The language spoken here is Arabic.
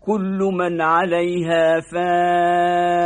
كل من عليها فان